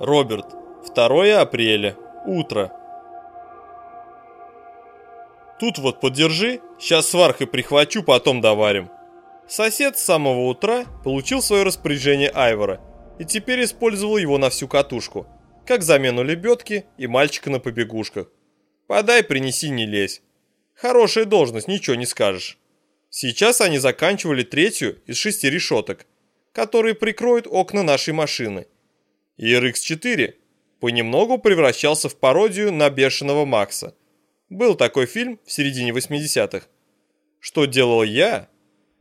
Роберт. 2 апреля. Утро. Тут вот подержи, сейчас сваркой прихвачу, потом доварим. Сосед с самого утра получил свое распоряжение Айвора и теперь использовал его на всю катушку, как замену лебедки и мальчика на побегушках. Подай, принеси, не лезь. Хорошая должность, ничего не скажешь. Сейчас они заканчивали третью из шести решеток, которые прикроют окна нашей машины. И RX-4 понемногу превращался в пародию на бешеного Макса. Был такой фильм в середине 80-х. Что делал я?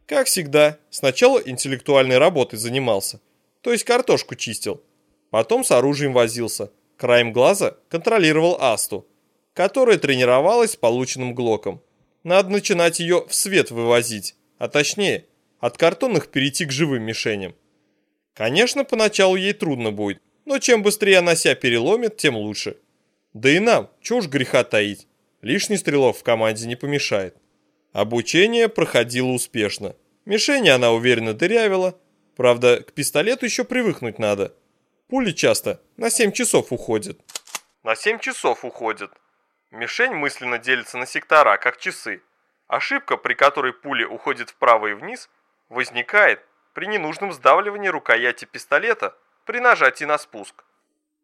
Как всегда, сначала интеллектуальной работой занимался, то есть картошку чистил. Потом с оружием возился, краем глаза контролировал Асту, которая тренировалась с полученным глоком. Надо начинать ее в свет вывозить, а точнее, от картонных перейти к живым мишеням. Конечно, поначалу ей трудно будет, но чем быстрее она себя переломит, тем лучше. Да и нам, чего уж греха таить, лишний стрелок в команде не помешает. Обучение проходило успешно. Мишени она уверенно дырявила, правда, к пистолету еще привыкнуть надо. Пули часто на 7 часов уходят. На 7 часов уходят. Мишень мысленно делится на сектора, как часы. Ошибка, при которой пуля уходит вправо и вниз, возникает при ненужном сдавливании рукояти пистолета при нажатии на спуск.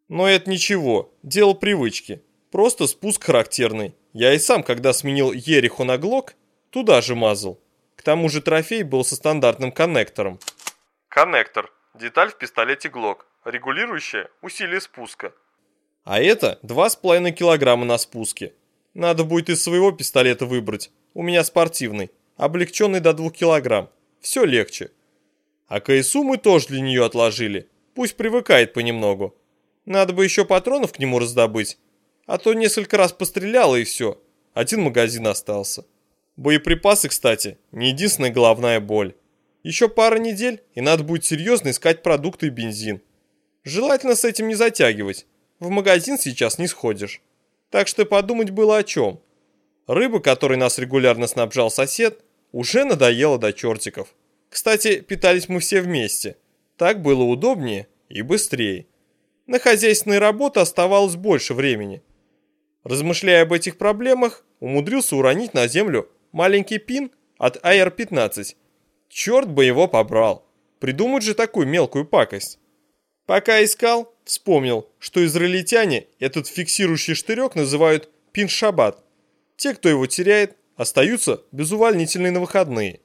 Но это ничего, дело привычки. Просто спуск характерный. Я и сам, когда сменил Ериху на Глок, туда же мазал. К тому же трофей был со стандартным коннектором. Коннектор. Деталь в пистолете Глок, регулирующая усилие спуска. А это 2,5 килограмма на спуске. Надо будет из своего пистолета выбрать. У меня спортивный, облегченный до 2 килограмм. Все легче. А КСУ мы тоже для нее отложили. Пусть привыкает понемногу. Надо бы еще патронов к нему раздобыть. А то несколько раз постреляла и все. Один магазин остался. Боеприпасы, кстати, не единственная головная боль. Еще пара недель, и надо будет серьезно искать продукты и бензин. Желательно с этим не затягивать. В магазин сейчас не сходишь. Так что подумать было о чем. Рыба, которой нас регулярно снабжал сосед, уже надоела до чертиков. Кстати, питались мы все вместе. Так было удобнее и быстрее. На хозяйственные работы оставалось больше времени. Размышляя об этих проблемах, умудрился уронить на землю маленький пин от AR-15. Черт бы его побрал. Придумать же такую мелкую пакость. Пока искал, вспомнил, что израильтяне этот фиксирующий штырек называют пин-шабат. Те, кто его теряет, остаются без увольнительной на выходные.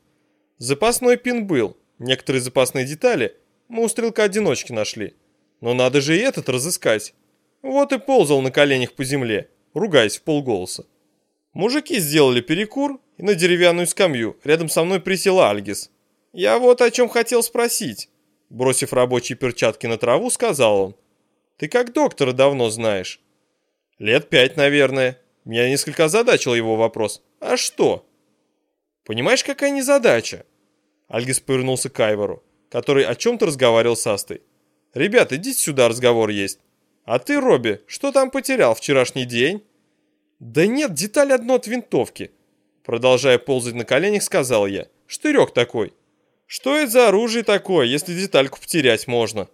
Запасной пин был, некоторые запасные детали мы у стрелка-одиночки нашли. Но надо же и этот разыскать. Вот и ползал на коленях по земле, ругаясь в полголоса. Мужики сделали перекур, и на деревянную скамью рядом со мной присел Альгис. Я вот о чем хотел спросить. Бросив рабочие перчатки на траву, сказал он. Ты как доктора давно знаешь? Лет пять, наверное. Меня несколько озадачил его вопрос. А что? Понимаешь, какая незадача? Альгис повернулся к Айвору который о чем-то разговаривал с Астой. «Ребят, идите сюда, разговор есть». «А ты, Робби, что там потерял вчерашний день?» «Да нет, деталь одно от винтовки», продолжая ползать на коленях, сказал я. «Штырек такой». «Что это за оружие такое, если детальку потерять можно?»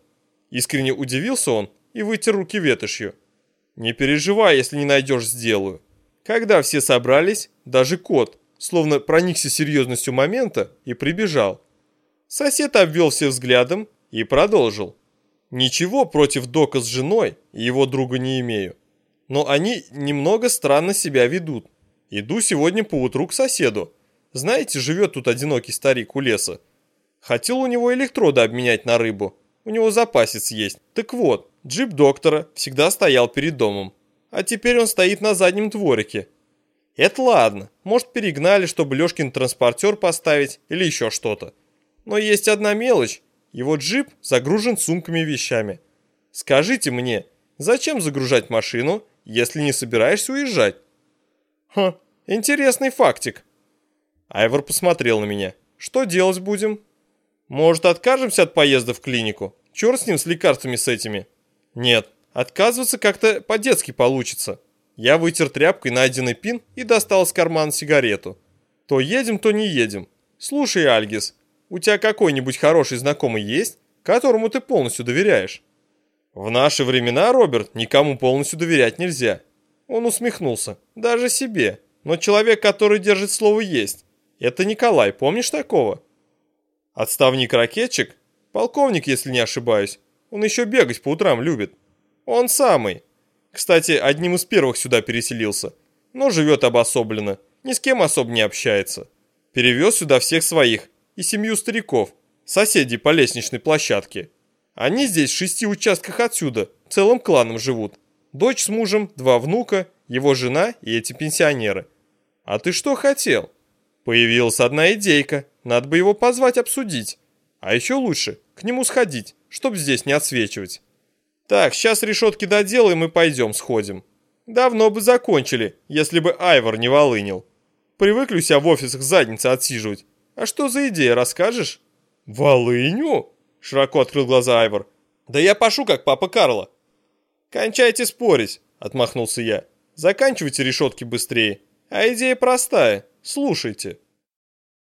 Искренне удивился он и вытер руки ветошью. «Не переживай, если не найдешь, сделаю». Когда все собрались, даже кот, словно проникся серьезностью момента, и прибежал. Сосед обвел все взглядом и продолжил. Ничего против Дока с женой и его друга не имею. Но они немного странно себя ведут. Иду сегодня поутру к соседу. Знаете, живет тут одинокий старик у леса. Хотел у него электроды обменять на рыбу. У него запасец есть. Так вот, джип доктора всегда стоял перед домом. А теперь он стоит на заднем дворике. Это ладно. Может перегнали, чтобы Лешкин транспортер поставить или еще что-то. Но есть одна мелочь. Его джип загружен сумками и вещами. Скажите мне, зачем загружать машину, если не собираешься уезжать? Ха, интересный фактик. Айвор посмотрел на меня. Что делать будем? Может, откажемся от поезда в клинику? Черт с ним, с лекарствами с этими. Нет, отказываться как-то по-детски получится. Я вытер тряпкой найденный пин и достал из кармана сигарету. То едем, то не едем. Слушай, Альгис, у тебя какой-нибудь хороший знакомый есть, которому ты полностью доверяешь?» В наши времена, Роберт, никому полностью доверять нельзя. Он усмехнулся. Даже себе. Но человек, который держит слово, есть. Это Николай, помнишь такого? Отставник-ракетчик? Полковник, если не ошибаюсь. Он еще бегать по утрам любит. Он самый. Кстати, одним из первых сюда переселился. Но живет обособленно. Ни с кем особо не общается. Перевез сюда всех своих. И семью стариков. Соседей по лестничной площадке. Они здесь в шести участках отсюда. Целым кланом живут. Дочь с мужем, два внука, его жена и эти пенсионеры. А ты что хотел? Появилась одна идейка. Надо бы его позвать обсудить. А еще лучше, к нему сходить, чтоб здесь не отсвечивать. Так, сейчас решетки доделаем и пойдем сходим. Давно бы закончили, если бы Айвор не волынил. Привыкли себя в офисах задницы отсиживать. А что за идея, расскажешь? Волыню? Широко открыл глаза Айвор. Да я пошу, как папа Карла. Кончайте спорить, отмахнулся я. Заканчивайте решетки быстрее. А идея простая. Слушайте.